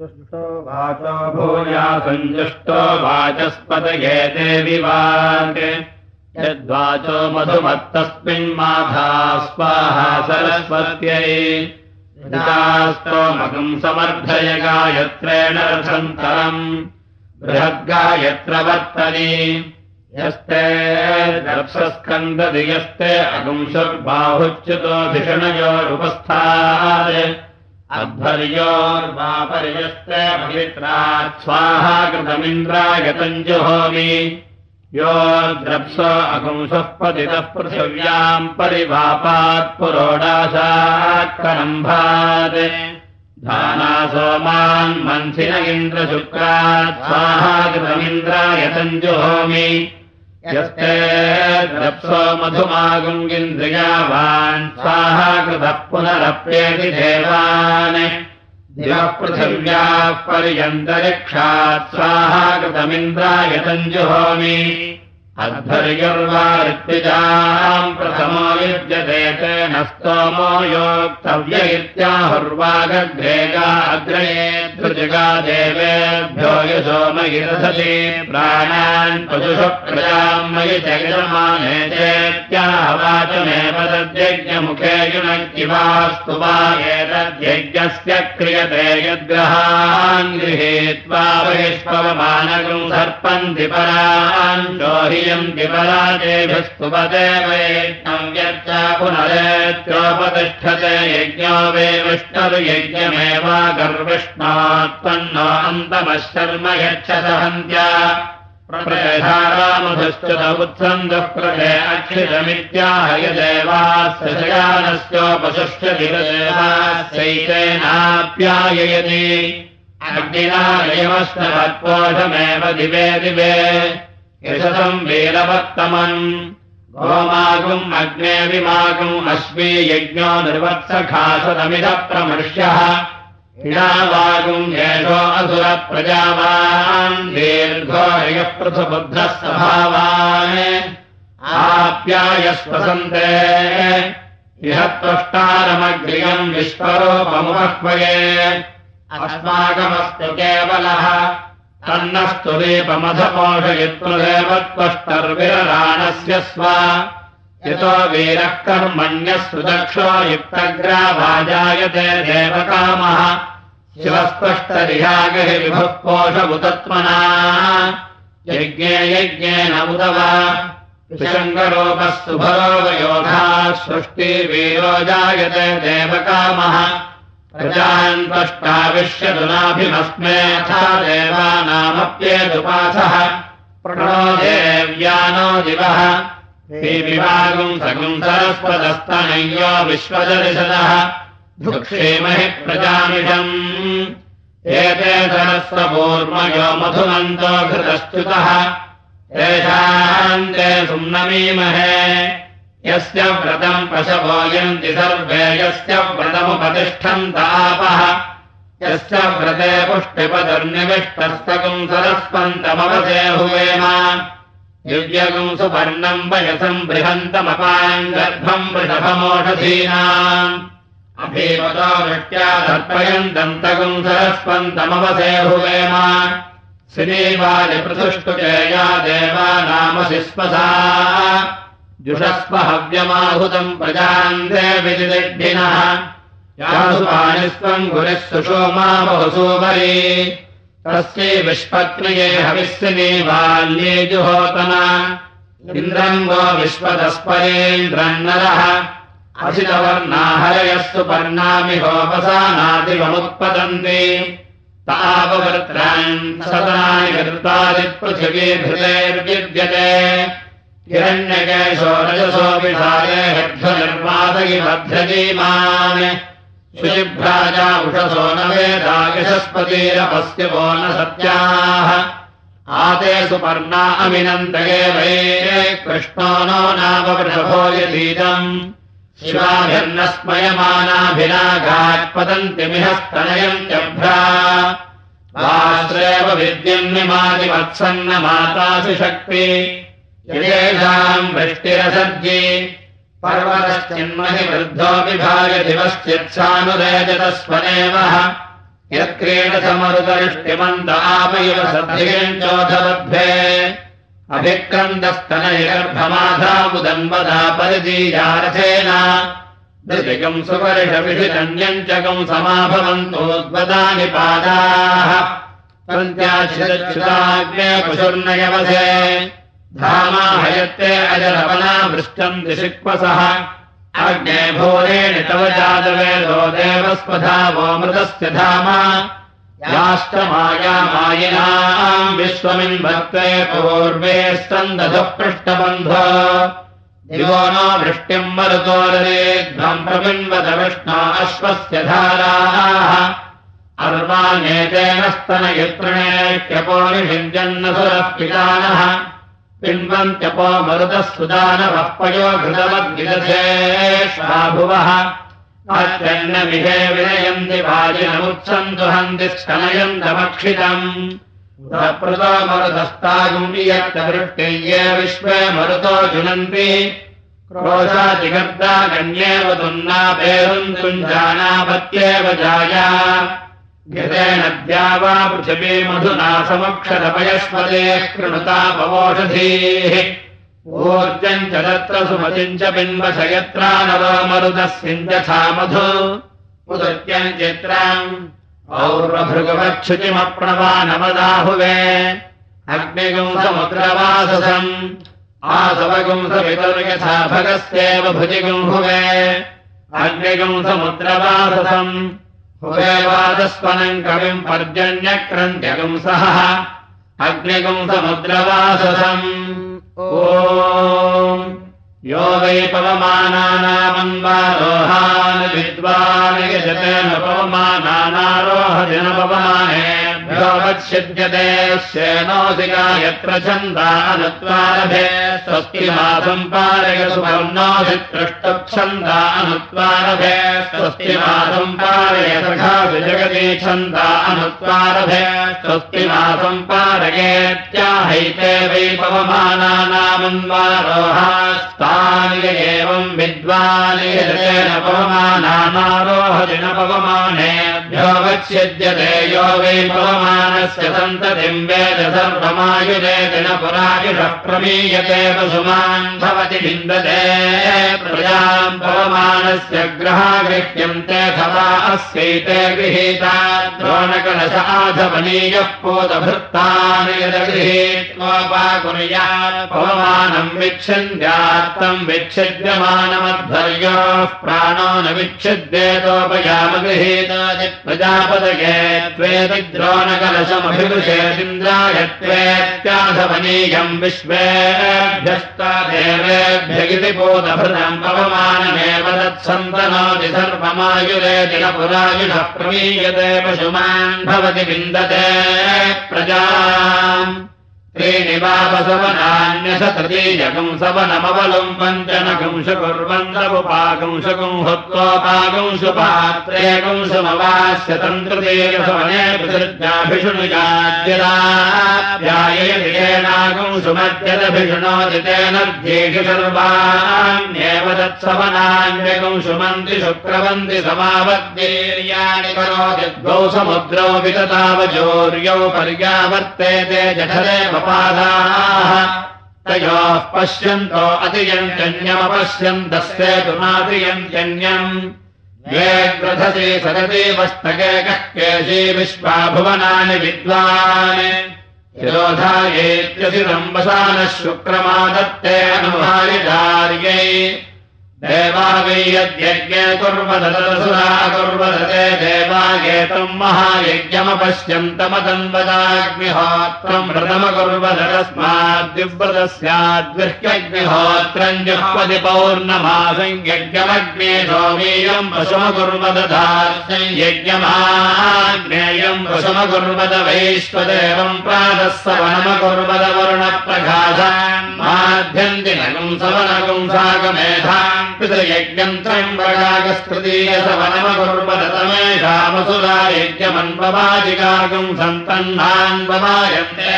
वाचो भूया सञ्जुष्टो वाचस्पदये देवि वाक् यद्वाचो मधुमत्तस्मिन्माधा स्वाहा सरस्वत्यै। स्तोमकम् समर्थय गायत्रेण रथन्तरम्। बृहद्गायत्र वर्तनी यस्ते दर्शस्कन्दति यस्ते अगुंशुर्बाहुच्युतो धिषणयोरुपस्थात् अध्वर्योर्वापर्यस्ते पवित्रात् स्वाहा कृतमिन्द्रायतम् जुहोमि यो द्रप्स अगुंसः पतितः पृथिव्याम् परिवापात् पुरोडाशात्करम्भात् धाना सोमान् मन्थिन इन्द्रशुक्रात् स्वाहा कृतमिन्द्रायतम् जुहोमि यस्ते द्रप्सो मधुमागुङ्गिन्द्रियावान् स्वाहा कृतः पुनरप्येति देवान्। दिवः पृथिव्याः पर्यन्तरिक्षात् स्वाहा कृतमिन्द्रायतम् जुहोमि अध्वर्युर्वारित्विजाम् प्रथमो युज्यते तेन स्तोमो योक्तव्य इत्याहुर्वागग्रेगा अग्रये धृजगा देवेभ्यो यशोमयि रथति प्राणान् पशुषु तद्यज्ञमुखे युनक्तिवास्तु वा एतद्यज्ञस्य क्रियते यद्ग्रहान् गृहीत्वा बहिष्पवमानगम् सर्पन्ति परान् चोहि व्यर्च पुनरेत्योपतिष्ठते यज्ञो वे गर्विष्णात्पन्नो अन्तमः शर्म यच्छसहन्त्या प्रधारामधुश्च उत्सन्दः प्रभे अक्षितमित्याह यदेवास्य शयानस्योपसुश्च दिवदेवास्यैतेनाप्याययति अग्निनायमस्तवत्पोषमेव दिवे दिवे यशसम् वीरवत्तमन् गोमागुम् अग्ने विमागुम् अश्वी यज्ञो निर्वत्सखासदमिदः प्रमर्श्यः इडावागुम् येषो असुरप्रजावान्। दीर्घो यः पृथुबुद्धः स्वभावान् आप्यायस्वसन्ते। इह त्वष्टारमग्रियम् विश्वरूपमुपह्वये। अस्माकमस्तु केवलः तन्नस्तुरीपमधपोषयित्रुदेव त्वष्टर्विरराणस्य स्व। यतो वीरः कर्मण्यः सुदक्षो युक्तग्राभाजायते देवकामः। शिवस्पष्टरिहागहि विभुः पोषमुतत्मना यज्ञे यज्ञेन उदव। विशङ्गरूपः सुभरोगयोधाः सृष्टिवीरो जायते देवकामः प्रजान्त्वष्टाविश्यदुनाभिमस्मेऽथा देवानामप्येदुपासः। प्रणो देव्यानो दिवः। सगुम् सरस्वदस्तनय्यो विश्वदर्शदः भुक्षेमहि प्रजामिषम्। एते सरस्वपूर्मयो मधुमन्तो घृतश्च्युतः। तेषाम् ते सुम्नमीमहे यस्य व्रतम् पशवोयन्ति सर्वे यस्य व्रतमुपतिष्ठन्तापः यस्य व्रते पुष्टिपदर्निविष्टस्तकुम् सरस्पन्तमवसे हुवेम। दिव्यगुम् सुपर्णम् वयसम् बृहन्तमपाम् गर्भम् वृषभमोषधीनाम् अभीमतो वृष्ट्या दर्पयन्तम् तगुम् सरस्पन्तमवसे हुवेम श्रीवालिपृथुष्टुकेया देवानामसि स्मसा जुषस्व हव्यमाहुतम् प्रजान्ते विदिदिग्धिनः यासुपाणिस्त्वम् गुरिः सुषोमा बहुसूपरी तस्यै विश्वक्रिये जुहोतना इन्द्रम् वो विश्वतस्परेन्द्रन्नरः असितवर्णाहरयस्तु पर्णामि होपसानादिवमुत्पतन्ति ताववर्त्रान् सदनानि कृतादिपृथिवीभृतेर्विद्यते हिरण्यकेशोरजसोऽपि सारे हर्ध्वनिर्वादयि भद्रजीमान् शुचिभ्राजा उषसो न वेदायशस्पतिरपस्यवो न सत्याः। आते सुपर्णा अमिनन्तये वै कृष्णो नो नामवृषभो यदीदम्। शिवाभिर्नस्मयमानाभिनाघात्पतन्तिमिहस्तनयन्त्यभ्रा। वाश्रेव विद्यन्निमादिवत्सन्न मातासि शक्ति येषाम् वृष्टिरसर्जी पर्वतश्चिन्महि वृद्धोऽपि भागदिवश्चित्सानुरेजतस्वनेवः यत्क्रीडसमरुतरिष्टिमन्त आपैव सद्धियम् चोधबद्धे अभिक्रन्दस्तनैर्भमाधाबुदन्वदा परिजीयारथेन दृतिकम् सुपरिषविषितन्यम् च कम् समाभवन्तोद्वदानि पादाः। पशुर्नयवसे धामाहयत्ते अजरवना वृष्टम् दिशिक्वसः। अग्ने भूरेण तव जातवेदो देवस्पधा वो मृतस्य धाम। याष्टमायामायिनाम् विश्वमिन्भक्ते पूर्वे स्तन्दधः पृष्ठबन्ध दिवो नो वृष्टिम् मरुतोररेध्वम् प्रबिन्वत विष्णो अश्वस्य धाराः। अर्वाण्येतेन स्तनयत्रणेत्यपोनिषिञ्जन्नसुरः पितानः पिन्वन्त्यपो मरुतः सुदानवः पयो घृतवद्विदधेष्वाभुवः अत्यन्नविहे विनयन्ति वाजिनमुत्सन्तु हन्ति स्तनयन्तमक्षितम् प्रतो मरुतस्तागुम् यत्तवृष्टिये विश्वे मरुतो जुनन्ति। क्रोशातिगर्दा गण्येव तुन्नापेरुन्तुम् जानापत्येव जाया घृतेनद्या वा पृथिवी मधुना समक्षरपयस्पदे कृणुतापवोषधीः ऊर्जम् च तत्र सुमतिम् च बिम्बश यत्रा नरो मरुदस्मिन् यथा मधु। उदत्यम् चित्राम्। और्वभृगवच्छुचिमप्रणवानमदाहुवे अग्निगुंसमुद्रवाससम्। आसवगुंसवितुर्यथा भगस्येव भुजिगुंहुवे। अग्निगुंसमुद्रवाससम् हुवेवादस्वनम् कविम् पर्जन्यक्रन्त्यगुंसः अग्निगुंसमुद्रवाससम्। ओ यो वै पवमानानामन्वारोहान् विद्वान् यजतेन पवमानानारोहदिनपवमानेभ्यो वत्सिद्यते श्येनोऽधिका यत्र छन्दानुत्वारभे स्वस्ति मासम् पारय अनुत्वारभे स्वस्ति मासम् पारय जगति छन्दा अनुत्वारभे स्वस्ति मासम् पारयेत्याहैते वै पवमानानामन्वारोहास्ता एवम् विद्वानेन पवमानानारोहति न वत्स्यद्यते यो वै पवमानस्य सन्ततिम् वेद सर्वमायुरेति न पुरायुषः प्रमीयते वसुमान् भवति विन्दते प्रजाम् पवमानस्य ग्रहा गृह्यन्ते अथवा अस्यैते गृहीता द्रोणकलश आधवनीयः पोतभृत्तान् यदगृहीत्वापाकुर्यात् पवमानम् विच्छन्द्यात्तम् विच्छिद्यमानमध्वर्योः प्राणो न विच्छिद्येतोपयामगृहीतादि प्रजापदगे त्वेति द्रोणकलशमभिवृषेदिन्द्राय त्वेत्याधवनीयम् विश्वेभ्यस्ता देवेभ्य इति बोधभृतम् पवमानमेव तत्सन्तनोति सर्वमायुरेति न पुरायुषः प्रमीयते पशुमान् भवति विन्दते प्रजा त्रीणि वापसवनान्यशततीयकम् सवनमवलम् पञ्चनकंशु कुर्वन्तमुपाकंशकम् हत्वोपाकंशुपात्रेकंशमवास्य तन्त्रतीयसवने पितृज्ञाभिषुणुजाद्यदाभ्यायेनाकंशुमद्यदभिषुणोदितेन ध्येषु सर्वाण्येव तत्सवनान्यकंशुमन्ति शुक्रवन्ति समावद्वीर्याणि करोति द्वौ समुद्रौ विततावचोर्यौ पर्यावर्तेते जठरे तयोः पश्यन्तो अतियञ्जन्यमपश्यन्तस्य तु नातियञ्जन्यम् द्वे ग्रथसे सदते वस्तके कः विश्वा भुवनानि विद्वान्। शिरोधायेत्यसिरम्बसानः शुक्रमादत्ते अनुभारिधार्यै वै यद्यज्ञे कुर्वदतसुरा कुर्वदते देवागेतम् महायज्ञमपश्यन्तमदन्वदाग्निहोत्रम् व्रतमकुर्वदस्माद्युव्रतस्याद्विह्यग्निहोत्रम् जुह्वति पौर्णमासम् यज्ञमग्ने सोमीयम् पशुमकुर्वदधार्यम् यज्ञमाग्नेयम् पशुमकुर्वद वैश्वदेवम् प्रातः सवनमकुर्वद वरुणप्रकाशान् माध्यन्ति नगुम् सवनगुम् साकमेधाम् इन्द्रयज्ञम् त्र्यम्बकागस्तृतीयसवनमकुर्वतमेषामसुरा यज्ञमन्ववाजिकागम् सन्तह्नान्ववायन्ते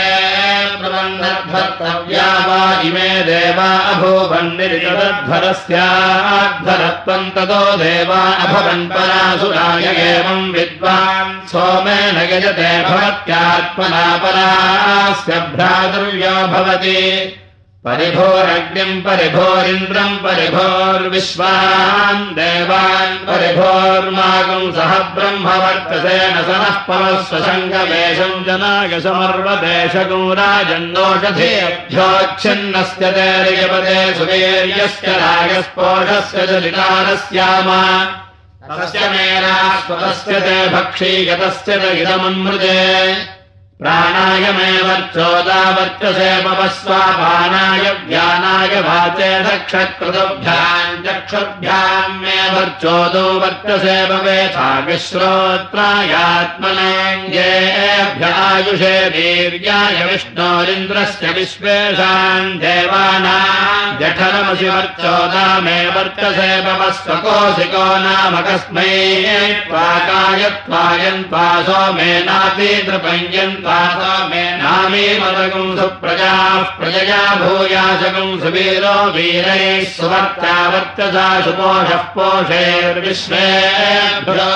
प्रबन्धर्तव्या वा इमे देवा अभूवन्निरितध्वरस्याध्वरत्वम् ततो देवा अभवन् परासुराय एवम् विद्वान् सोमेन यजते भवत्यात्मना परास्य भ्रातुर्यो भवति परिभोरग्निम् परिभोरिन्द्रम् परिभोर्विश्वान् देवान् परिभोर्मागम् सह ब्रह्मवर्तसेन सनः परस्वसङ्गमेशम् जनागसमर्वदेशगो राजन्नोषधेभ्योच्छिन्नस्य तेर्यपदे सुवीर्यस्य रागस्पोषस्य च लिकारस्याम तस्य मेनास्वतस्य ते भक्षीगतस्य च इदमन्मृजे प्राणायमेवर्चोदावर्चसे पवस्वापानाय ज्ञानाय वाचे दक्षकृतभ्याम् चक्षुर्भ्याम् मे वर्चोदो वर्चसे भवेथाविश्रोत्रायात्मनेभ्यायुषे वीर्याय विष्णोरिन्द्रस्य विश्वेषाम् देवानाम् जठरमसि वर्चोदा मे वर्चसे पवस्वकोशिको नाम कस्मै त्वाकाय त्वायन्त्वा सोमेनापि नृपञ्जन्त्वा मे नामे मदगुम् सुप्रजाः प्रजया भूयाशगुम् सुवीरो वीरैः वर्चसा सुपोषः पोषेर्विश्वेभ्यो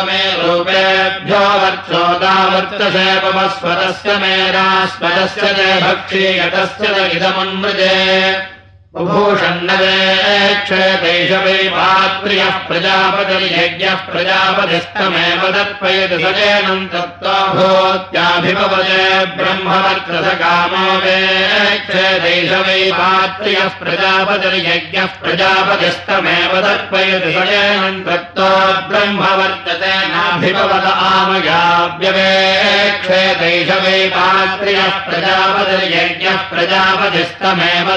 मे रूपेभ्यो वर्चोदा वर्चसे पवस्वरस्य मेरास्वरस्य च भक्षीयतस्य च इदमन्मृजे बुभूषण्णवेक्षेतैषवै पात्र्यः प्रजापतिर्यज्ञः प्रजापतिस्तमेव दत्पयति सजेनम् तत्त्वा भूत्याभिभवते वेक्षेतैषवै पात्र्यः प्रजापतिर्यज्ञः प्रजापतिस्तमेव दत्पयति सजेनम् तत्त्वा ब्रह्मवर्तते आमगाव्यवेक्षेतैषवै पात्र्यः प्रजापतिर्यज्ञः प्रजापतिस्तमेव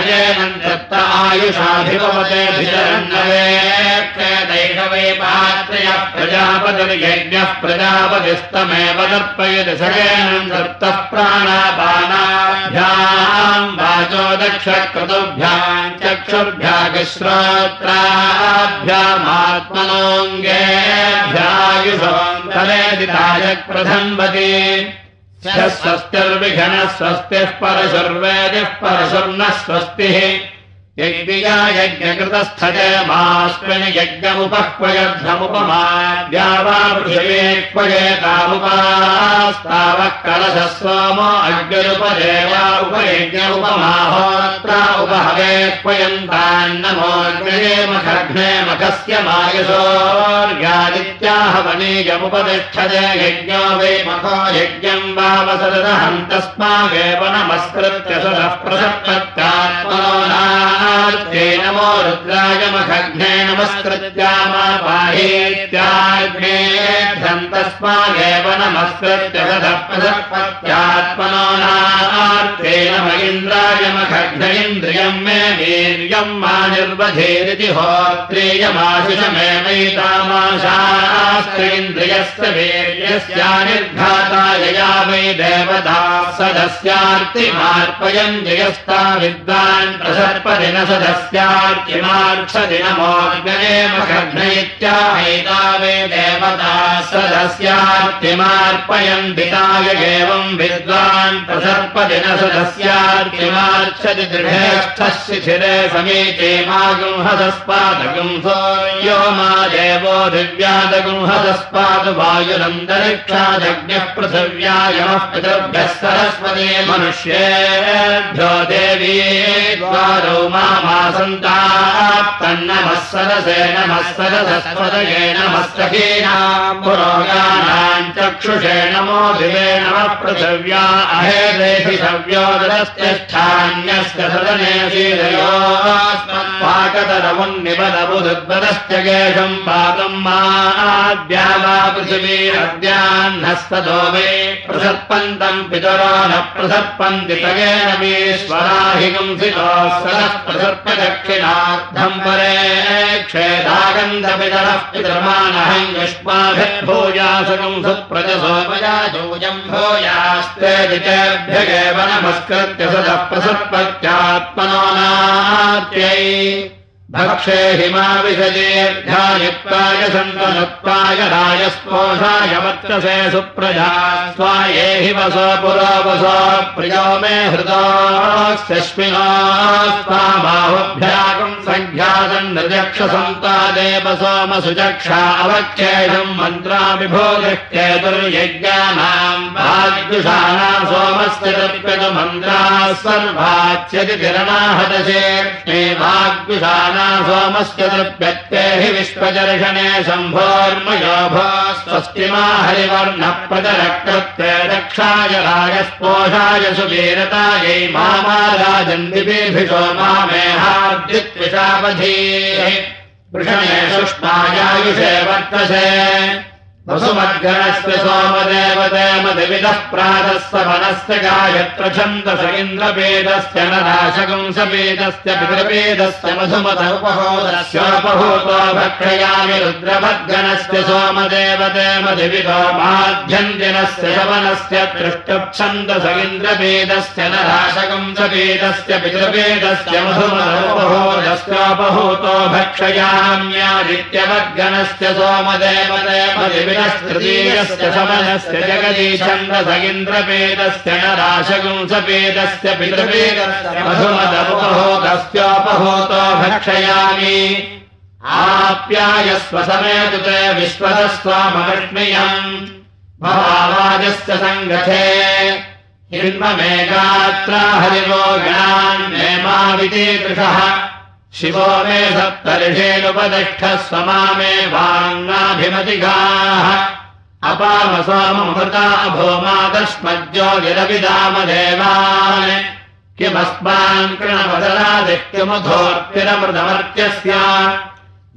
दत्त पात्रयः प्रजापतिर्यज्ञः प्रजापतिस्तमेव दर्पयति सगेन दत्तः प्राणापानाभ्याम् वाचो दक्षक्रतुभ्याम् चक्षुर्भ्यागश्रोत्राभ्यामात्मनोऽङ्गेभ्यायुषोऽन्तरेदिताय प्रधन्वति स्वस्तिर्विघ्नः स्वस्तिः परशुर्वेदिः परशुर्नः स्वस्तिः यज्ञया यज्ञकृतस्थते मास्मिन् यज्ञमुपह्वयध्वमुपमाद्या वा पृथिवे क्वयेतामुपास्तावः कलशः सोमो अग्निरुपदेवा उपयज्ञ उपमाहोत्रा उपहवे क्वयन्तान्नमोऽग्निरे मखघ्ने मखस्य मायसोर्गादित्याहवनीयमुपतिष्ठते यज्ञो वै मखो यज्ञम् वावसदहम् तस्मागेव नमस्कृत्य सदः प्रसप्तत्यात्मनो नमो रुद्रायमखघ्ने नमस्कृत्यामापाहेत्याग्नेभ्यम् तस्मागेव नमस्कृत्य सदप्रसत्पत्यात्मनो नार्थे नम इन्द्रायमखघ्न इन्द्रियम् मे वीर्यम् मा निर्वधेरिति होत्रेयमाशिषमेवैतामाशास्त्रेन्द्रियस्य वीर्यस्यानिर्घाता यया वै देवता सदस्यार्तिमार्पयम् जयस्ता विद्वान् प्रसर्पदिन सदस्यार्तिमार्क्षदिनमोऽग्नये इत्याहैता वे देवता सदस्यार्तिमार्पयन् दिताय एवम् विद्वान् प्रसर्पदिन सदस्यार्तिमार्क्षति दृढेष्ठः शिथिरे समीचे मा गुंहदस्पादगुंसो यो मा देवो दिव्यादगुंहदस्पादु वायुरन्तरिक्षादग्न्यः पृथिव्यायमः पितृभ्यः सरस्वती मनुष्येभ्यो देवी द्वारो चक्षुषे नमो दिवे नमः पृथिव्या अहेदेभिषव्योदरस्तिष्ठान्यस्य सदने शीलयोस्मत्पाकतरमुन्निबलबुदुद्वदश्च गेषम् पातम् माद्या वा पृथिवीरद्याह्नस्ततो मे प्रसर्पन्तम् पितरो न प्रसर्पन्ति तगेन मीश्वराहिगंसितो सदः प्रसर्पदक्षिणार्थम् परे क्षेदागन्धपितरः युष्माभिर्भूयासुकम् सुप्रजसोपयाजोजम् भूयास्ते दितेभ्यगेव नमस्कृत्य सदः प्रसर्पत्यात्मनो भक्षे हिमाविषजेर्ध्यायुक्ताय सन्तनुक्ताय रायस्पोषाय वर्चसे सुप्रजा स्वाये हि वसो पुरो वसो प्रियो मे हृदोऽस्यश्विना स्वाबाहुभ्यागम् सङ्ख्यातम् नृजक्षसन्तादेव सोमसुचक्षा अवक्षेषम् मन्त्राभिभोदृष्टेतुर्यज्ञानाम् भाग्युषाणा सोमस्य तत्कृतमन्त्राः सर्वाच्यति तिरणाहदशे भाग्युषाणा दृप्यत्ते हि विश्वदर्शने शम्भोर्मयो भो स्वस्तिमा हरिवर्णप्रदरकृत्य रक्षाय राजस्पोषाय सुवीरतायै मामाराजन्दिभिषो मामेहाद्युत्विषावधीः वृषणे सुष्मायायुषे वर्तसे वसुमद्गणस्य सोमदेवदेमदिविदः प्रातस्य मनस्य गायत्र छन्दस इन्द्रवेदस्य नराशगुंसवेदस्य पितृवेदस्य मधुमत उपहोदस्योपहूतो भक्षयामि रुद्रभद्गणस्य सोमदेवदेमदिविदो माध्यन्दिनस्य शवनस्य दृष्टुप्छन्दस इन्द्रवेदस्य नराशगुंसवेदस्य पितृवेदस्य मधुमत उपहोदस्योपहूतो भक्षयाम्यादित्यवद्गणस्य सोमदेवदेमदिविद राशगुंसपेदस्य पितृपेदस्य मधुमदमुपहोदस्योपहोतो भक्षयामि आप्यायस्व समेतु ते विश्वतस्त्वामविष्मियम् भवावाजस्य सङ्गथे। हिन्ममेकात्रा हरिवो गणान्नेमावितीदृशः शिवो मे सप्तर्षेणुपतिष्ठः स्वमामे वाङ्गाभिमतिगाः अपामसोममृता भूमादस्मज्जोगिरविदामदेवान् किमस्मान् कृणवदरादित्यमुधोर्तिरमृतमर्त्यस्य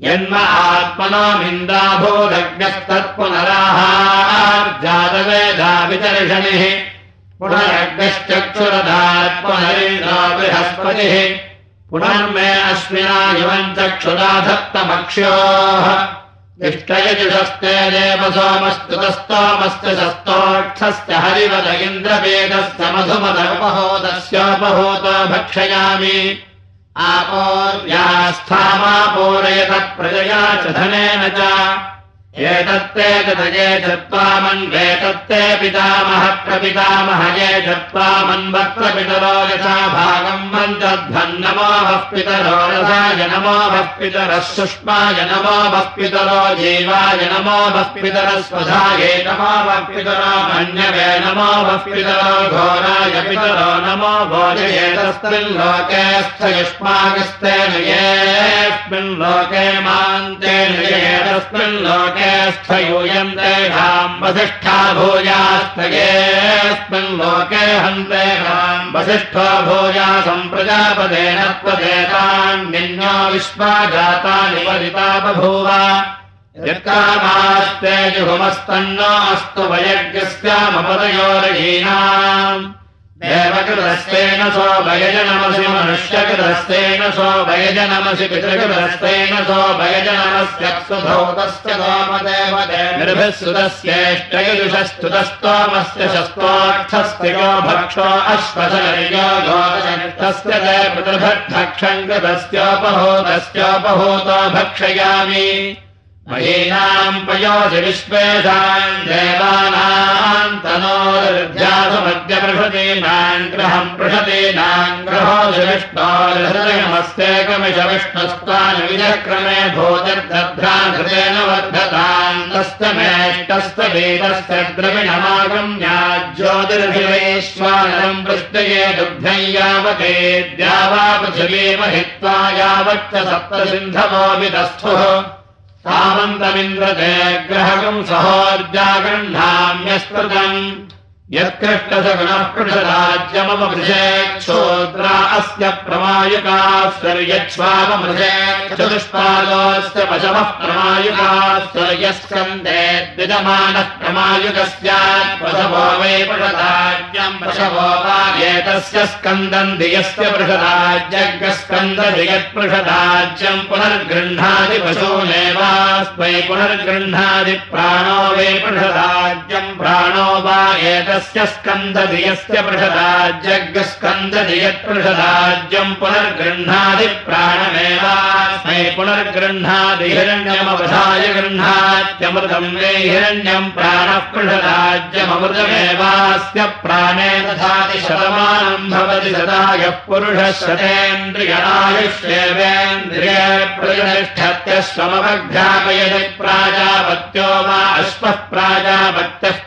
यन्म आत्मनो निन्दाभूदग्नस्तत्पुनराहार्जातवेदा वितर्षणिः पुनरग्नश्चक्षुरदात् पुनरिन्द्रो बृहस्पतिः पुनर्मे अश्विना युवम् चक्षुरा धत्तमक्ष्योः इष्टयजुषस्ते देव सोमस्तुतस्तोमस्य शस्तोक्षस्य हरिवद इन्द्रवेदस्य मधुमदपहोदस्योपहूतो भक्षयामि आपोर्यास्थामापूरयतः प्रजया च धनेन च एतत्ते तदये चत्वामन्वेतत्ते पितामह प्रपितामहये चत्वामन्वक्त्रपितरो यथा भागम् मञ्चध्वन्नमो वः पितरो रसाय नमो वः पितरः सुष्माय नमो वः पितरो जीवाय नमो वः पितरः स्वधाये नमो वः पितरो मन्यवे नमो वः पितरो घोराय पितरो नमो भोजये तस्मिन् लोके स्थयुष्माकस्तेन येऽस्मिन् लोके मान्तेन ये तस्मिन् लोके तेषाम् वसिष्ठा भूयास्तयेऽस्मिन् लोके हन्तेषाम् वसिष्ठो भूया सम्प्रजापदेन त्वदेतान्निन्यो विश्वा जातानि वरिता बभूव। यत्कामास्ते जुहुमस्तन्नो अस्तु वयज्ञस्यामपदयोरयीनाम् देवकृतस्तेन सो भयजनमसि मनुष्यकृतस्तेन सो भयजनमसि पितृकृतस्तेन सो भयजनमस्यक्षुधौतस्य सोमदेवदेभिः सुतस्येष्टयुषस्तुतस्तोमस्य शस्तोक्षस्तियो भक्षो अश्वशर्यो गोदशनिष्ठस्य ते पितृभक्षम् कृतस्योपहूतस्योपहूतो भक्षयामि महीनाम् पयोधि विश्वेषाम् देवानाम् तनोर्ध्यासमद्यपृषतीनाम् ग्रहम् पृषतीनाम् ग्रहोधि विष्णोर्हृदयमस्तेकमिष विष्णुस्तानि विजक्रमे भूतिर्दध्राधृतेन वर्धताम् तस्तमेष्टस्य वेदस्य द्रविणमागम्याज्योतिर्भिवैश्वानरम् पृष्टये दुग्धम् यावते द्यावा पृथिवीमहित्वा यावच्च सप्तसिन्धवो विदस्थुः सामन्तमिन्द्रते ग्रहकम् सहोर्जागृह्णाम्यस्कृतम् यत्कृष्टसगुणः पृषराज्यमपृषेक्षोद्रा अस्य प्रमायुकाश्वर्यच्छ्वामृषे चतुष्पादोऽस्य पशवः प्रमायुकाश्वर्यस्कन्दे द्विजमानः प्रमायुकस्यात् पशवो वै पृषराज्यम् पशवो वा एतस्य स्कन्दम् धियस्य पृषराज्यग्स्कन्दधियत्पृषराज्यम् पुनर्गृह्णादि पशूनेवास्मै पुनर्गृह्णादि प्राणो वै पृषराज्यम् प्राणो वा एतस्य स्कन्दधियस्य पृषदाज्यग्स्कन्दधियत्पृषदाज्यम् पुनर्गृह्णादि प्राणमेवास्मै पुनर्गृह्णादि हिरण्यमवधाय गृह्णात्यमृतम् मे हिरण्यम् प्राणः पृषदाज्यममृतमेवास्य प्राणे दधाति सदा यः पुरुषः शतेन्द्रियायुष्येवेन्द्रिय प्रतिष्ठत्यश्वमवघ्रापयति प्राजापत्यो वा अश्वः प्राजापत्यः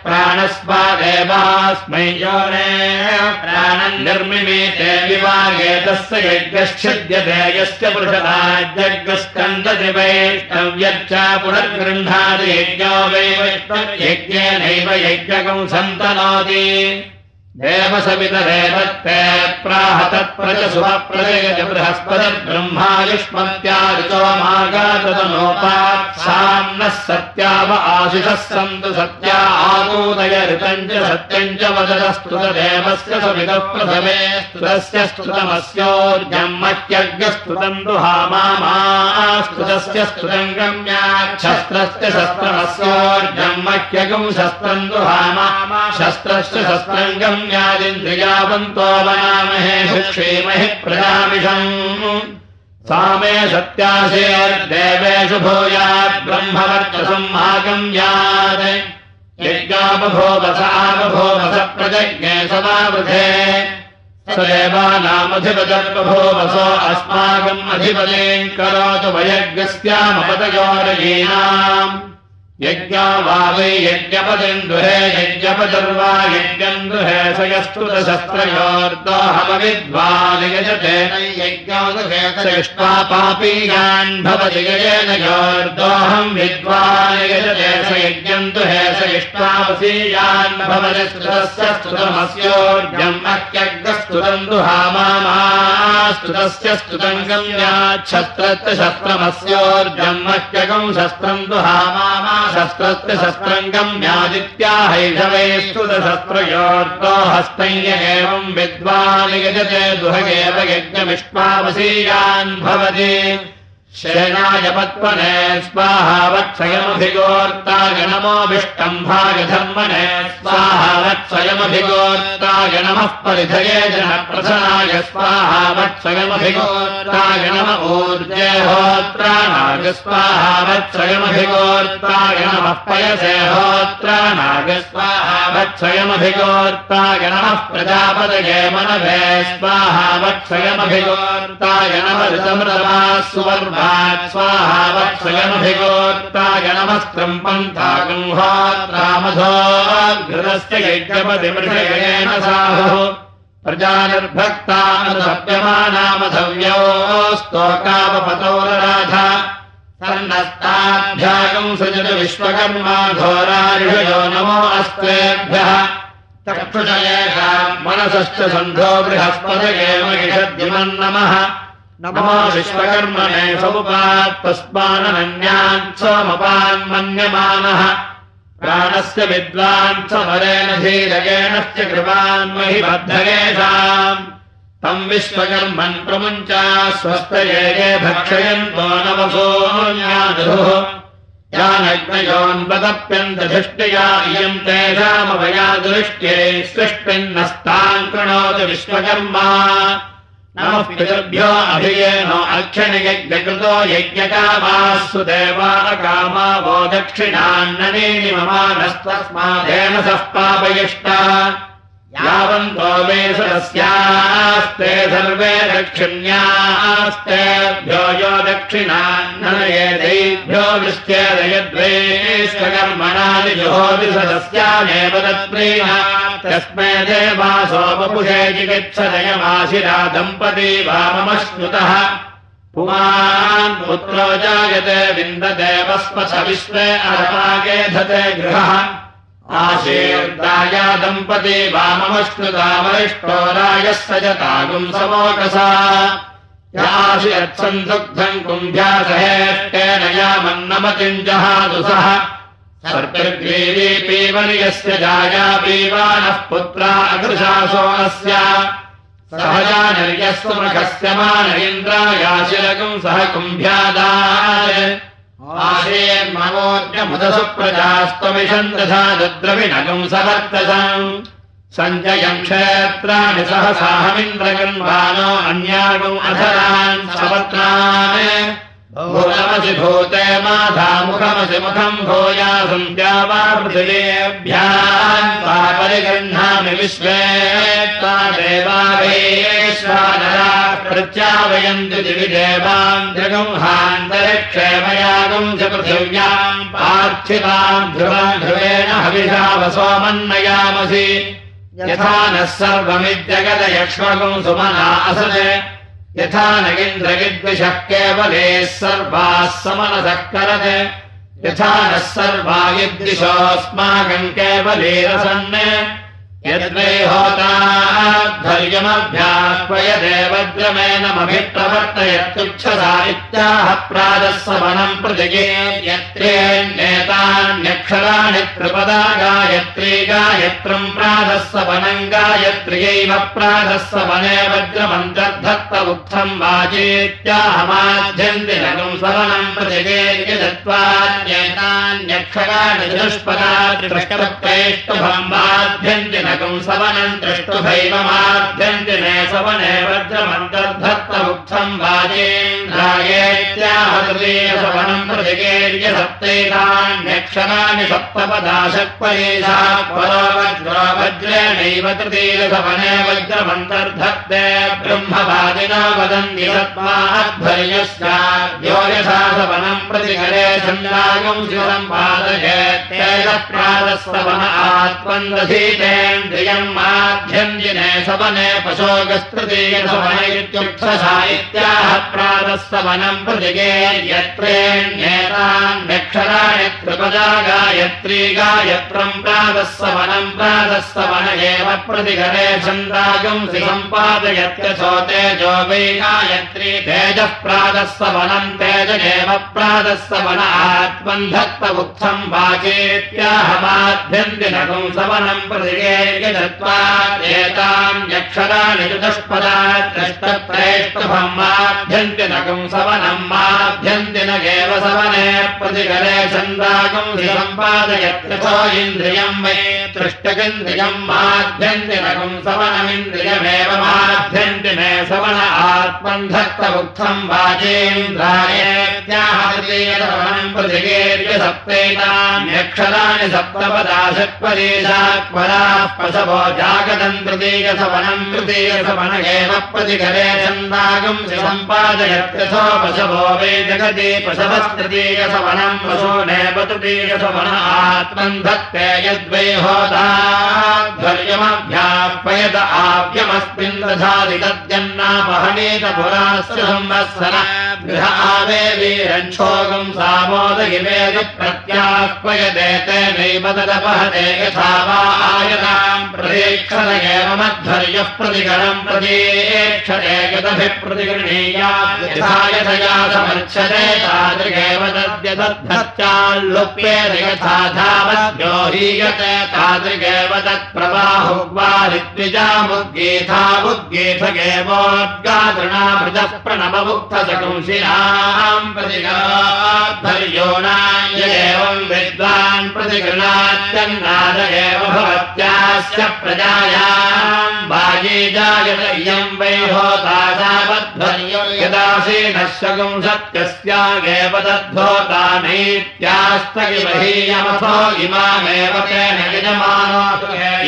प्राणम् निर्मिमीते विवागेतस्य यज्ञश्चिद्यते यस्य पुरुषराज्यस्कन्दति वैष्णव्यच्च पुनर्गृह्णाति यज्ञो वै वैष्णव्यज्ञेनैव यज्ञकम् सन्तनोति देवसवितरेव ते प्राह तत्प्रज सुप्रजयज बृहस्पतिर्ब्रह्मायुष्मत्या ऋतोमागातनोपात्साम्नः सत्याव आशिषः सन्तु सत्या आगोदय ऋतम् च सत्यम् च देवस्य सवितः प्रथमे स्तुतस्य स्तुतमस्योर्जम् मह्यज्ञस्तुतम् दुहामास्तुतस्य स्तुतम् गम्याच्छस्त्रस्य शस्त्रमस्योर्जम् मह्यगम् शस्त्रम् दुहामा शस्त्रस्य शस्त्रम् गम्य ्यादिन्द्रियावन्तो वनामहे सुक्षेमहि प्रजामिषम्। सा मे सत्याशेर्देवेषु भूयात् ब्रह्मवर्चसम् आगम्यात् यज्ञापभोवस प्रजज्ञे समावृधे स अस्माकम् अधिपदेम् करोतु वयज्ञस्यामपदयोरयीनाम्। यज्ञा वा वै यज्ञपदिन्दुहे यज्ञपदर्वा यज्ञम् दुहे स यस्तुतशस्त्रयोर्दोहमविद्वानिगजते यज्ञोदुहेष्टा पापीयान् भवति गजेन योर्दोऽहम् विद्वानिगजते स यज्ञम् दुहे स इष्टावसीयान् भवति स्तुतस्य स्तुतमस्योर्जम् अत्यग्रस्तुतम् दुहामास्तुतस्य स्तुतम् गम्याच्छस्त्रस्य शस्त्रमस्योर्जम् अत्यगम् शस्त्रम् दुहामा शस्त्रस्य शस्त्रङ्गम् यादित्याहैषवैस्तुतशस्त्रयोर्तो हस्तैय एवम् विद्वान् यजते दुहगेव यज्ञमिष्पावसीयान् भवति शेनायपत्मने स्वाहावत्सयमभिगोर्ताय नमोऽभिष्टम्भागधर्मणे स्वाहावत्सयमभिगोर्ताय नमः परिधये जनः प्रसनाय स्वाहावत्सयमभिगोर्ताय नम ऊर्जे होत्राणाग स्वाहावत्सयमभिगोर्ताय नमः पयसे होत्राणाग स्वाहावत्सयमभिगोर्ताय नमः प्रजापदये मनवे स्वाहावत्सयमभिगोर्ताय नम स्वाहा वत्सयमभिगोत्ताय नमस्त्रम् पन्था गृहस्य यज्ञपतिमृषयेन साहुः प्रजानिर्भक्ता स्तोकावपतोरराध सर्णस्ताभ्यागम् सृजत विश्वकर्मा घोरार्षयो नमो अस्त्वेभ्यः चक्षुषयेषाम् मनसश्च सन्धो बृहस्पतये नमः विश्वकर्मणे समुपात्तस्मानन्यान् सोमपान्मन्यमानः। प्राणस्य विद्वान् समरेण धीरगेणश्च कृपान्महि बद्धगेषाम् तम् विश्वकर्मन् प्रमुञ्चा स्वस्तये भक्षयन्तो नवसोऽन्यादुः यानग्नयोन्पदप्यन्तधिष्टया इयम् तेषामभया दृष्ट्ये सृष्टिन्नस्तान् कृणोतु विश्वकर्मा पितृभ्यो अभियेनो अक्षणयज्ञकृतो यज्ञकामास्सु देवा अकामा वो ममानस्तस्मादेन सः पापयिष्टा यावन्तो मे सदस्यास्ते सर्वे दक्षिण्यास्तेभ्यो यो दक्षिणान्ननयेदैभ्यो वृष्ट्येदयद्वैष्कर्मणानि जुहोति सदस्यानेव तत्प्रीणा। तस्मै देवासोपपुषे चिकित्सदयमाशिरा दम्पती वाममश्नुतः। पुमान् पुत्रो जायते विन्दते वस्पथ विश्वे अरपागे धते गृहः आशीर्दाया दम्पती वाममश्नुता वरिष्ठो रायः सजतागुम् समोकसा। यासि यत्सन्दुग्धम् कुम्भ्यासहेष्टेन यामन्नमतिम् जहादुसः सर्पिर्ग्रीवी पीवनियस्य जाया पीवानः पुत्रा अकृशासो अस्य सहजा निर्यस्वमुखस्य मान इन्द्रायाशिलकम् सह कुम्भ्यादाय आशेर्मवोद्यमुदसु प्रजास्त्वमिषम् तथा रुद्रविणगम् सवर्तसाम्। सञ्जयम् क्षेत्राणि सहसाहमिन्द्रगन्वानो अन्यागम् अधरान् सवत्रान् भूतमसि भूते माधामुखमसि मुखम् भूया सन्त्या वा पृथिवेभ्याम् परिगृह्णामि विश्वे त्वा देवावेश्वानरा प्रत्यावयन्ति दिवि देवान् जगंहान्तरिक्षेमयागम् च पृथिव्याम् पार्थिवाम् ध्रुवम् ध्रुवेण हविषा वसोमन्नयामसि। यथा नः सर्वमित्यगदयक्ष्मगम् सुमना असते यथा न इन्द्रगिद्विषः केवलेः सर्वाः समनसः करत् यथा नः सर्वा यद्दिशोऽस्माकम् केवलेरसन् यद्वै होताध्वर्यमभ्याह्वयदेवद्रमेणमभिप्रवर्तयत्युच्छसा इत्याह प्रादस्सवनम् प्रतिगे यत्रेतान्यक्षराणि त्रिपदा गायत्री गायत्रम् प्रादस्सवनम् गायत्र्यैव उक्थम् वाचेत्याहमाध्यन्तिनगम् सवनम् प्रतिगे यजत्वान्येतान्यक्षराणि दुष्पदा त्रिष्टप्रेष्टुभम् बाध्यन्ति सवनम् द्रष्टुभैवमाभ्यन्ति ने सवने वज्रमन्तर्धत्तमुक्थम् वाजेन्द्रायेत्याहृदीयसवनम् प्रतिकेर्य सप्तैतान्यक्षराणि सप्तपदाशक्वयेषा परो वज्रो वज्रेणैव तृतीयसवने वज्रमन्तर्धत्ते ब्रह्मवादिनो वदन्ति सत्त्वाध्वर्यस्याद्यो यथा सवनम् छन्दागम् शिवम् पादयेत्येष प्रातःसवन आत्मन्दधीते इन्द्रियम् माध्यञ्जिने सवने पशोगस्तृतीयसवन इत्युक्षसा इत्याह प्रातःसवनम् प्रतिगे यत्रेण्येतान्यक्षराणि त्रिपदा गायत्री गायत्रम् प्रातःसवनम् प्रातःसवन एव प्रतिगरे छन्दागंसि सम्पादयत्यसो तेजो वै गायत्री तेजः प्रातःसवनम् तेजगेव प्रातःसवन आत्मन् धत्त उक्थम् वाचेत्याहमाध्यन्तिनकम् सवनम् प्रतिगे एताम् यक्षराणि चतुष्पदा द्रष्टप्रेष्टभम् माध्यन्तिनकम् सवनम् माध्यन्तिनगेव सवने प्रतिकरे छन्दाकम् सम्पादयत्यथो इन्द्रियम् वै तृष्टगिन्द्रियम् माध्यन्तिनकम् सवनमिन्द्रियमेव माध्यन्ति मे सवन आत्मन् धत्तमुक्थम् वाचेन्द्रायेत्याहृतीयसवनम् प्रतिगेर्य सप्तैताम् यक्षराणि सप्तपदाशक्वदेशात्मराः पशवो जागतम् तृतीयसवनम् तृतीयसवन एव प्रतिकरे छन्दागम् सम्पादयत्यथो पशवो वै जगति तृतीयसवन आत्मन् धत्ते यद्वै आप्यमस्मिन् दधाति तद्यन्नापहनीत पुरास्य संवत्सर गृह आवे वीरक्षोगम् सामोदगिवेदि प्रत्याह्वयते तेनैव तदपहते यथा वा आयताम् प्रतीक्षत एव मध्वर्यः प्रतिगणम् प्रतीक्षते गतभिप्रतिगृह्णीया यथा यथया समर्च्छते तादृगेव तद्यदद्धत्याल्लुप्येत यथा धावद्यो हीयते तादृगेव तत्प्रवाहुग्वारिद्विजामुद्गीथामुद्गीथगेवोद्गातृणामृतः प्रणवमुक्तशकुंशिनाम् प्रतिगाध्वर्योणाय एवम् विद्वान् प्रतिगृणात्यन्नाद एव भवत्यास्य प्रजायाम् बाजे जायत इयम् वै होतासावध्वर्यो यदासीनः शकुम् सत्यस्यागेव तद्धोतानैत्यास्तगिमहीयमथो इमामेव तेन यजमानो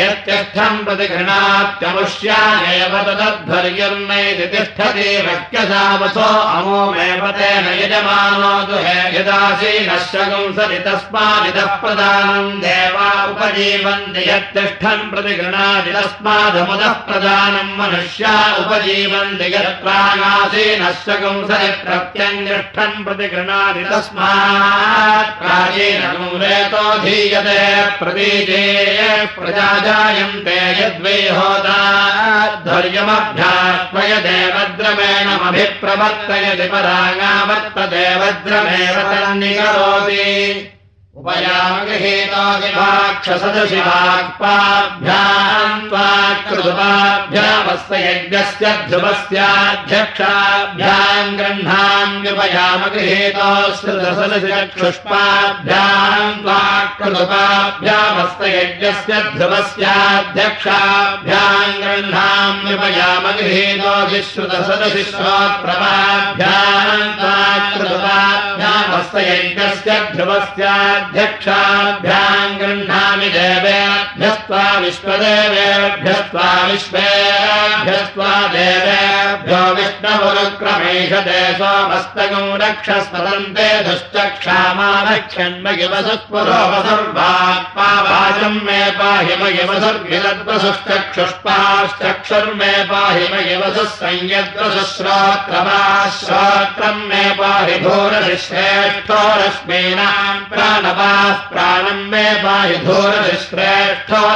यत्यर्थम् प्रतिगृणात्यमुष्यागेव तदध्वर्यर्नैति तिष्ठति वक्यसावसो अमोमेव तेन यजमानो दुहे यदासीनः शकुम् सति तस्मादितः प्रदानम् देवा उपजीवन्ति यत्तिष्ठन् प्रतिगृणाति तस्मादमुदः प्रदानम् मनुष्या उपजीवन्ति सति प्रत्यङ्गिष्ठन् प्रतिगृणाति तस्मात् प्राचीनकम् रेतो धीयते प्रतीजे प्रजा जायन्ते यद्वै होताध्वर्यमभ्यात्मयते वज्रमेणमभिप्रवर्तयति परागावर्तते वज्रमेव तन्निकरोति उपयामगृहेतादिवाक्षसदशिवाक्पाभ्याम् त्वाकृतुपाभ्यामस्य यज्ञस्य ध्रुवस्याध्यक्षाभ्याम् गृह्णाङ्गपयामगृहेतोऽस्कृतसदशिचक्षुष्पाभ्याम् त्वाकृतुपाभ्यामस्य यज्ञस्य ध्रुवस्याध्यक्षाभ्याम् त्वाकृतुपाभ्यामस्य यज्ञस्य ध्रुवस्याध्यक्षाभ्याम् गृह्णामि त्वा विश्वदेवेभ्यः त्वा विश्वेभ्यः त्वा देवेभ्यो विष्णवरुक्रमेषते सोमस्तगम् रक्षस्पदन्ते दुश्चक्षामानक्षन्मयिवसुपुरोपसर्वात्मावाचम् मे पाहि मयिवसुर्भिरद्वसुश्चक्षुष्पाश्चक्षुर्मे पाहि मयिवसुः संयद्वसुश्रोत्रमाश्रोत्रम् मे पाहि प्राणवाः प्राणम् मे पाहि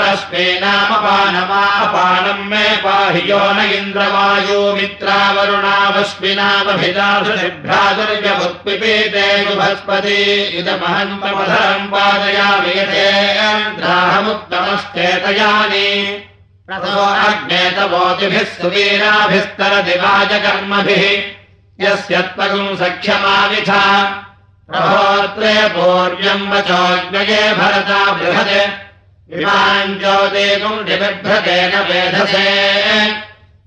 रश्मीनामपानमापानम् मे पाहि यो न इन्द्रवायो मित्रावरुणावश्विनावभिदाशभ्रातुर्यमुत्पिपीते युभस्पति इदमहन्तमधरम् पादयामि यथेन्द्राहमुत्तमश्चेतयानि अग्नेतवोतिभिः सुवीराभिस्तरदिवाजकर्मभिः यस्य त्वगुम् सख्यमाविथा प्रभोत्रे पूर्व्यम् वचोज्ञये भरता बृहत् ज्योतिकुण्डिबिभ्रतेन वेधसे।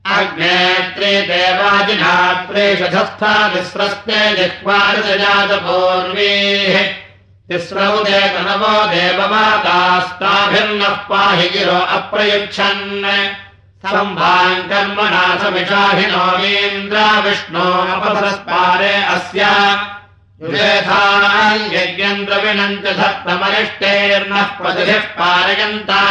अग्नेत्रे देवाजिनात्रेषधस्था तिस्रस्ते जिह्वारजजातपूर्वीः। तिस्रौदे तनवो देवमातास्ताभिर्नः पाहि गिरो अप्रयुच्छन्। सम्भाम् कर्मणा समिषाभिनोमीन्द्रा विष्णो अपसस्पारे अस्य। यज्ञन्द्रविणम् च धत्तमरिष्टेर्नः प्रतिभिः पारयन्ता।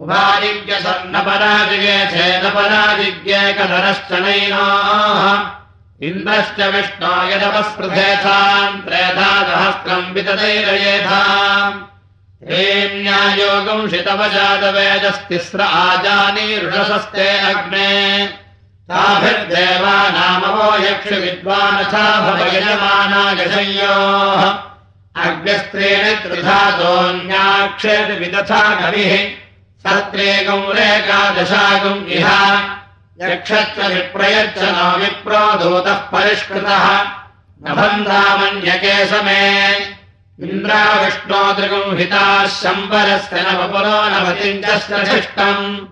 उभाजिज्ञ स्वर्णपराजिगे छेदपराजिज्ञे कधरश्च नैनाः। इन्द्रश्च विष्णो यदपस्पृथेथाम् त्रेधा सहस्रम् वितदैरयेथाम् हेम्यायोगम् शितवजातवेदस्तिस्र आजानीरुषसस्ते अग्ने ताभिर्देवानामवो यक्षि विद्वानथा भवयजमानागशयोः अग्निस्त्रेण त्रिधातोऽन्याक्षेति विदथा कविः इह। यक्षश्च विप्रयच्छ नो विप्रो दूतः परिष्कृतः। न बन्धामन्यके समे इन्द्राविष्णो दृगम् हिताः शम्बरस्य नवपुरो शिष्टम्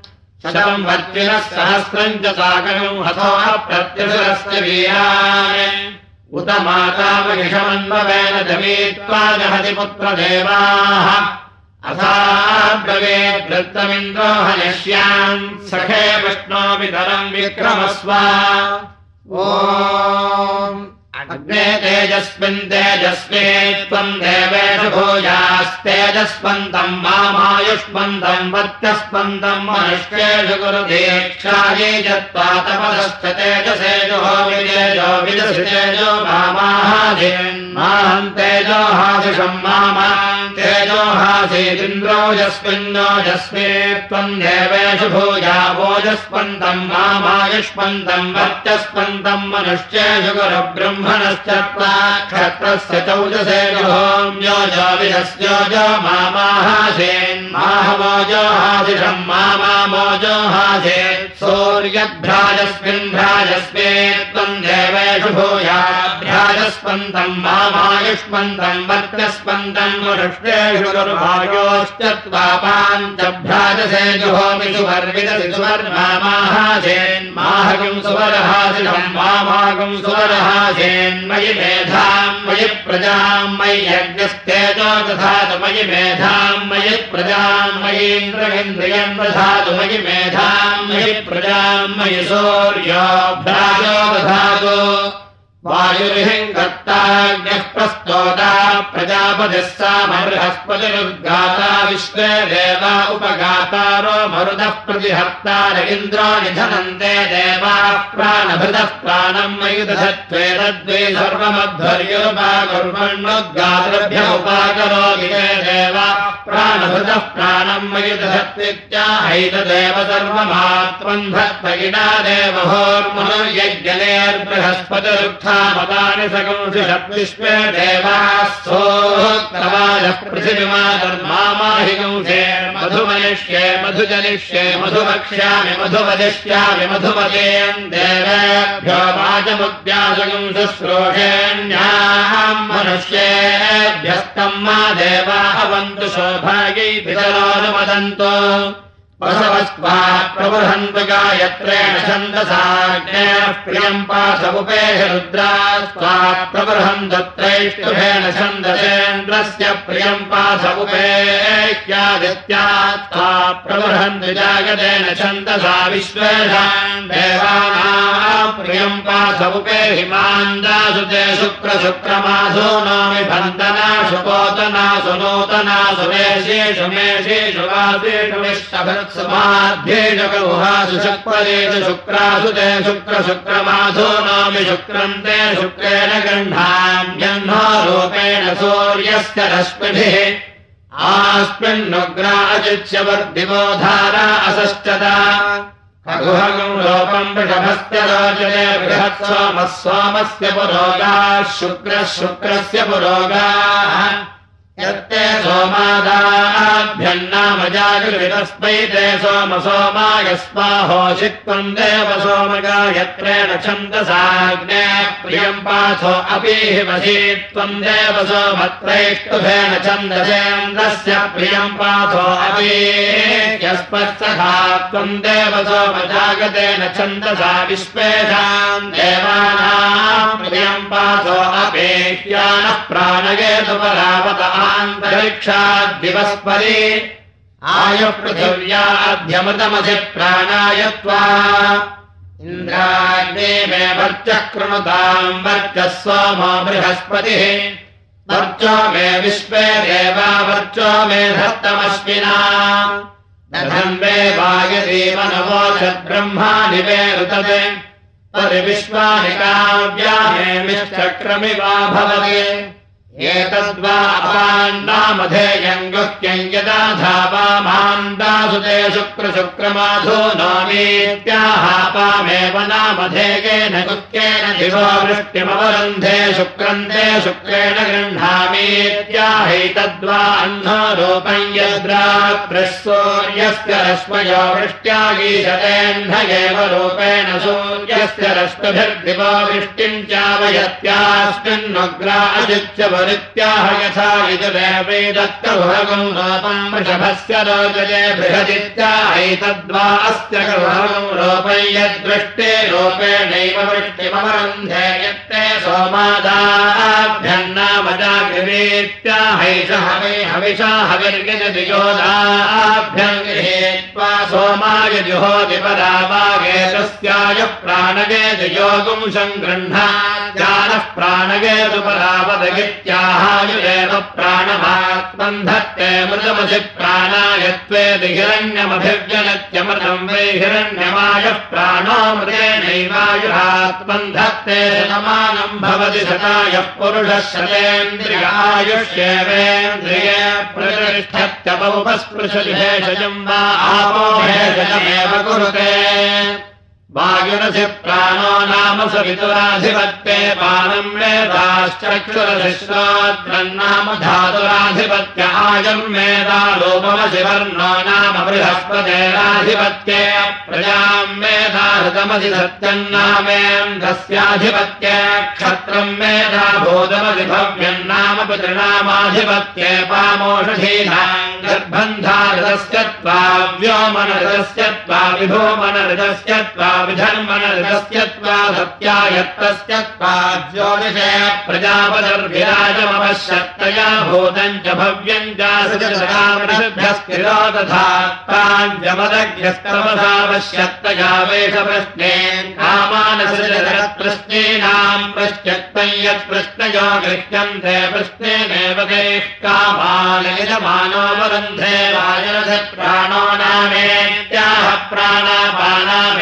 शतम् वर्जिनः सहस्रम् च साकरम् हतो प्रत्यसुरस्य वीरान्। उत मातामहिषमन्ववेन जमीत्वा जहति पुत्रदेवाः अथाब्रवेद्वृत्तमिन्द्रो हनिष्यान् सखे विष्णोपितरम् विक्रमस्व। ओ अग्ने तेजस्मिन् तेजस्वे त्वम् देवेषु भूयास्तेजस्वन्तम् मामायुष्मन्तम् वर्त्यस्पन्दम् मनुष्येषु गुरु दीक्षायै जत्वा तपदश्च तेजसे जुहो विजेजो विदसि तेजो मामाहाधीन्माहम् तेजो हासिषम् मामाम् तेजो हासीदिन्द्रो यस्मिन्नो यस्मे त्वम् देवेषु भूया वोजस्पन्दम् वर्त्यस्पन्दम् मनुष्येषु गुरु क्षत्रस्य चौजसे जुहोम्यो जो विदस्यो जो मामाहासेन्माहमोजो हासिषम् मामामोजो हासेत् सूर्यभ्राजस्मिन् भ्राजस्मे त्वम् देवेषु भूयाभ्राजस्पन्दम् मामायुष्मन्तम् वर्त्यस्पन्दम् वृष्टेषु दुर्भाग्योश्च त्वापाञ्चभ्राजसे जुहोमि सुवर्विदसि सुवर्मामाहासेन्माहकम् सुवरहासिषम् मामाकम् सुवरहासेन् मयि मेधाम् मयि प्रजाम् मयि यज्ञस्तेजो दधातु मयि मेधाम् मयि प्रजाम् मयीन्द्रमिन्द्रियम् दधातु मयि मेधाम् मयि प्रजाम् दधातु। वायुर्हिम् कर्ताज्ञः प्रस्तोता प्रजापतिः सामर्हस्पतिरुद्गाता विश्वे देवा उपगाता प्रातारो मरुदः प्रतिहर्तार इन्द्रो निधनन्ते देवाः प्राणभृतः प्राणम् मयुदधत्वे तद्वे सर्वमध्वर्योपाकुर्वण्णोद्गातृभ्य उपाकरोमि ते देवा प्राणभृतः प्राणम् मयुदधत्वित्याहैतदेव सर्वमात्मम् धत्तगिना देवहोर्मनुर्यज्ञनेर्बृहस्पतिरुक्थामतानि सकंसि षट्विश्वे देवाः सोक्तवायः मधुमनिष्ये मधुजनिष्ये मधुवक्ष्यामि मधुवदिष्यामि मधुमतेयम् देवेभ्यो वाचमुद्यासकम् शुश्रूषेण्याम् मनुष्येभ्यस्तम् मा देवा अवन्तु सौभाग्यै पितरोनुमदन्तो बसवस्त्वा प्रवहन्तु गायत्रेण छन्दसाग्नेः प्रियम् पाशमुपेः रुद्रा स्त्वा प्रबृहन्तत्रैष्टुभेण छन्दसेन्द्रस्य प्रियम् पाशमुपेह्यादित्या त्वा प्रबृहन्तु जागतेन छन्दसा विश्वेषाम् देवानाम् प्रियम् पाशमुपेहिमान्दासु ते शुक्रशुक्रमासो नो विभन्दनाशु पोतनासु नूतनासु मेषेषु मेषेषु वासेषु विष्टभृ विष्टभृत् समाध्येषकौहासु शक्परेषु शुक्रासु ते शुक्रशुक्रमासो नामि शुक्रम् ते शुक्रेण गृह्णाम्यह्नोरूपेण सूर्यस्य रश्मिभिः। आस्मिन्नुग्राजिच्यवर्दिवो धारा खगुहगम् लोपम् वृषभस्य रोचने बृहत् सोमः सोमस्य पुरोगाः शुक्रः शुक्रस्य पुरोगाः यत्ते सोमादाभ्यन्नामजागृतस्मै ते सोम सोमायस्माहोषित्वम् देव सोमगायत्रेण छन्दसाग्ने प्रियम् पाथो अपि वशी त्वम् देव सोमत्रैष्टुभेन छन्दसेन्द्रस्य प्रियम् पाथो अपि यस्मत्सखा त्वम् देव सोमजागतेन छन्दसा विश्वेषाम् देवानाम् प्रियम् पाथो अपेह्यानः प्राणगेतुपरावत न्तरिक्षाद्दिवस्परि आयुः पृथिव्याध्यमृतमधि प्राणाय त्वा इन्द्राग्ने मे वर्चः कृणुताम् वर्चः सोमो बृहस्पतिः। वर्चो मे विश्वे देवा वर्चो मे धत्तमश्विना। दधम् मे वायदेव नवोषद्ब्रह्माणि मे ऋतते परिविश्वानि काव्या मे मिश्चक्रमिवा भवते एतद्वा अपान्नामधेयम् गुह्यम् यदा धावामान्दासुते शुक्रशुक्रमाधो नोमीत्याहापामेव नामधेयेन गुह्येन दिवो वृष्टिमवरुन्धे शुक्रन्ते शुक्रेण गृह्णामीत्याहैतद्वा अह्नोरूपम् यद्राप्रसूर्यस्य रश्मयो वृष्ट्यागीशतेऽह्न एव रूपेण सूर्यस्य रश्मिभिर्दिवो वृष्टिम् चावयत्यास्मिन्नुग्रा अजित्य नित्याह यथा यजुरेवैदत्तगुहगम् रूपम् वृषभस्य रोचये बृहदित्याहैतद्वा अस्य गृहगम् रूपम् यद्वृष्टे रूपेणैव वृष्टिमवरुन्धे यत्ते सोमादाभ्यन्नामजागृवीत्याहैष हवे हविषा योदाभ्यम् गृहीत्वा सोमाय जुहोदिपरावागे तस्याय प्राणगे जयोगुम् सङ्गृह्णा जानः प्राणगेतुपरावदगित्याहायुरेव प्राणमात्मम् धत्ते मृतमसि प्राणायत्वे हिरण्यमभिव्यनत्यमृतम् वै हिरण्यमायः प्राणोमृतेनैवायुरात्मम् धत्ते शतमानम् भवति शतायः पुरुषः शतेन्द्रियायुष्येवेन्द्रिये प्रतिष्ठत्यपमुपस्पृशति भेषजम् वा भेषजमेव कुरुते वायुरसि प्राणो नाम सवितुराधिपत्ये पानम् वेदाश्चक्षुरशिश्रोद्रन्नाम धातुराधिपत्य आयम् वेदा लोपमसि वर्णो नाम बृहस्पतेराधिपत्ये प्रजाम् वेदा हृतमसि सत्यम् नामेन्द्रस्याधिपत्ये क्षत्रम् वेदा भूतमसि भव्यम् नाम पितृणामाधिपत्ये पामोषधीनाम् गर्भन्धारदस्य त्वा व्योमनरदस्य त्वा विभोमनरदस्य त्वा विधर्मनरदस्य त्वा सत्यायत्तस्य त्वा ज्योतिषे प्रजापदर्भिराजमवश्यत्तया भूतम् च भव्यम् चासृभ्यस्थिरो तथा ताञ्जमदज्ञस्तमसावश्यत्तया वेषप्रश्ने कामानसृजप्रश्नेनाम् प्रश्यत्तम् यत्प्रश्नयो गृह्यन्ते प्रश्नेनेव वरुन्धे वायुरथ प्राणो नामेत्याह प्राणापानामेवावरुन्धे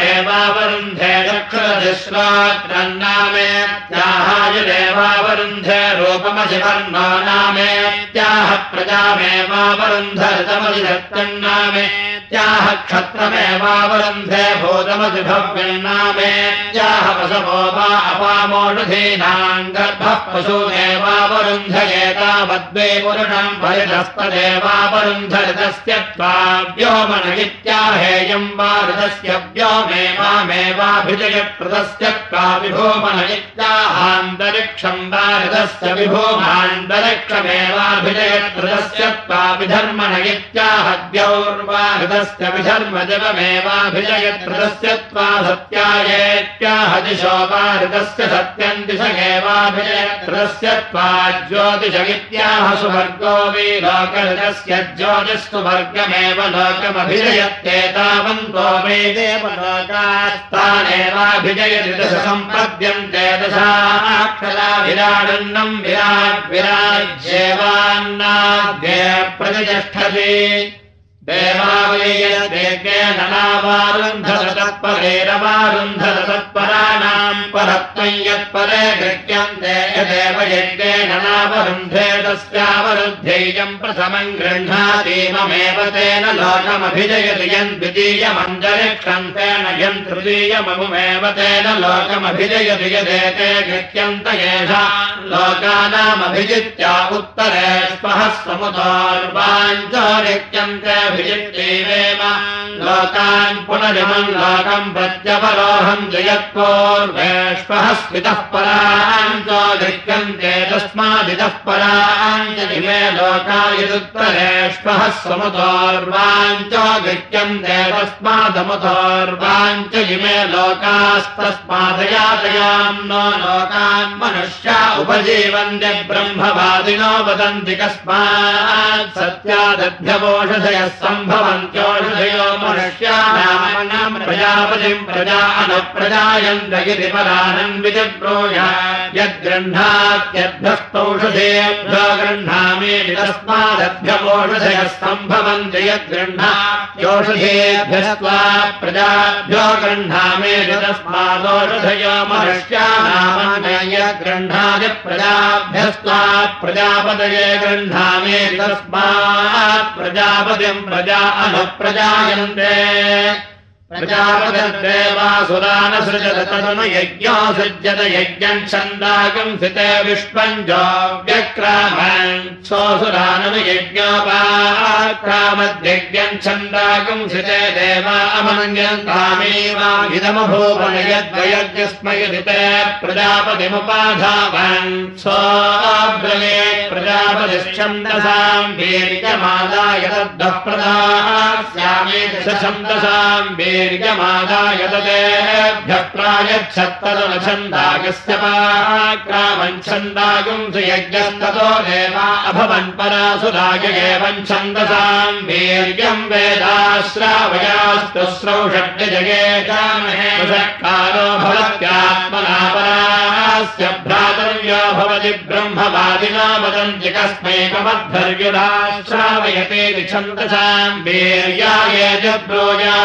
चक्षुरधिश्रोत्रन्नामेत्याहायुरेवावरुन्धे रूपमधिवर्णो नामेत्याह प्रजामेवावरुन्धरतमधिसत्यन्नामे त्याह क्षत्रमेवावरुन्धे भूतमधिभव्यन्नामेत्याह वसवो वा अपामोषधीनाम् गर्भः पशुमेवावरुन्धयेतावद्वे पुरुषम् परितस्तदेवावरुन्धरितस्य त्वाव्योमन इत्याहेयम् वा ऋतस्य व्योमेवामेवाभिजयप्रदस्य त्वा विभोमन इत्याहान्तरिक्षम् वा ऋतस्य विभोमान्तरिक्षमेवाभिजयत्रदस्य त्वा विधर्मण इत्याहद्यौर्वा ऋतस्य विधर्मजवमेवाभिजयत्रदस्य त्वा सत्यायेत्याह दिशो वा ऋतस्य सत्यम् दिश एवाभिजयत्रदस्य त्वा ज्योतिष इत्याह सुवर्गो वि लोकऋतस्य ज्योतिस्तु वर्गमेव लोकमभिजयत्येतावन्तो मे देव लोकास्तानेवाभिजयति दश सम्पद्यन्ते विराडन्नम् विराट् विराज्येवान्नाद्य प्रतिष्ठति देवावलीयदेकेननावारुन्धत तत्परेरवारुन्धत तत्पराणाम् परत्वम् यत्परे गृह्यन्ते यदेव यज्ञेन नावरुन्धे तस्यावरुद्धेयम् प्रथमम् गृह्णातीममेव तेन लोकमभिजयति यम् द्वितीयमञ्जरिक्षम् तेन यम् तृतीयममुमेव तेन लोकमभिजयति यदेते गृह्यन्त येषा लोकानामभिजित्या उत्तरे स्पः समुदार्वाञ्चरिक्यन्ते लोकान् पुनरिमम् लोकम् स्मितः पराञ्च गृह्यन्ते तस्मादितः पराञ्चलिमे लोकायुत्तरेष्पः समुदोर्वाञ्च गृह्यन्ते तस्मादमुदोर्वाञ्च इमे लोकास्तस्मादयातयाम् नो लोकान् मनुष्या उपजीवन्ति ब्रह्मवादिनो वदन्ति कस्मात् सत्यादभ्यवोषधयः सम्भवन्त्योषधयो मनुष्याणाम् प्रजापतिम् प्रजा अनुप्रजायन्त इति परानम् विजब्रूया यद्गृह्णात्यभ्यस्तौषधेभ्यो गृह्णामीति तस्मादभ्यवोषधयः सम्भवन्ति यद्गृह्णात्यौषधेभ्यस्त्वा प्रजाभ्यो गृह्णामीति तस्मादोषधयो तस्मात् प्रजापतिम् प्रजा अनुप्रजायन्ते यज्ञो सृज्यत यज्ञम् छन्दाकम् सिते विष्पञ्जो व्यक्रामन् सोऽसुराननु यज्ञोपाक्रामद्यज्ञम् छन्दाकम् सिते देवा ऋते प्रजापतिमुपाधावन्। सोऽब्रमे प्रजापतिश्छन्दसाम् वीर्यमादाय तद्धः प्रदास्यामे छन्दसाम् छन्दागुम् सुयज्ञस्ततो देवा अभवन् परासुराय एवम् छन्दसाम् वीर्यम् वेदाश्रावयास्तु स्रौषड्यजगे कामहेकारो भवत्यात्मना परास्य भ्रातर्यो भवति ब्रह्मवादिना वदन्ति कस्मैकमद्धर्युराश्रावयते छन्दसाम् वीर्याय ब्रोया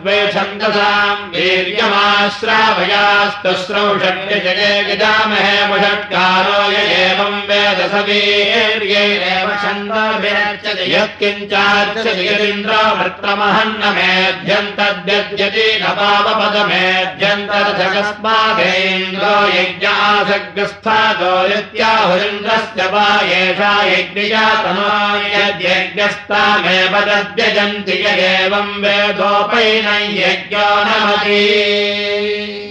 वेदद्वे छन्दसाम् वीर्यमाश्रावयास्तु स्रौषड्यजगे गजामहे मुषट्कारो य एवम् वेद स वीर्यैरेव यदिन्द्रो वृत्तमहन्न मेध्यन्तद्यद्यति न पावपदमेध्यन्तरथकस्मादेन्द्रो यज्ञासग्रस्थातो यत्याहुरिन्द्रस्य वा एषा यज्ञया तनो यद्यज्ञस्तामेव तद्यजन्ति य एवम् वेदोपैन यज्ञो नमति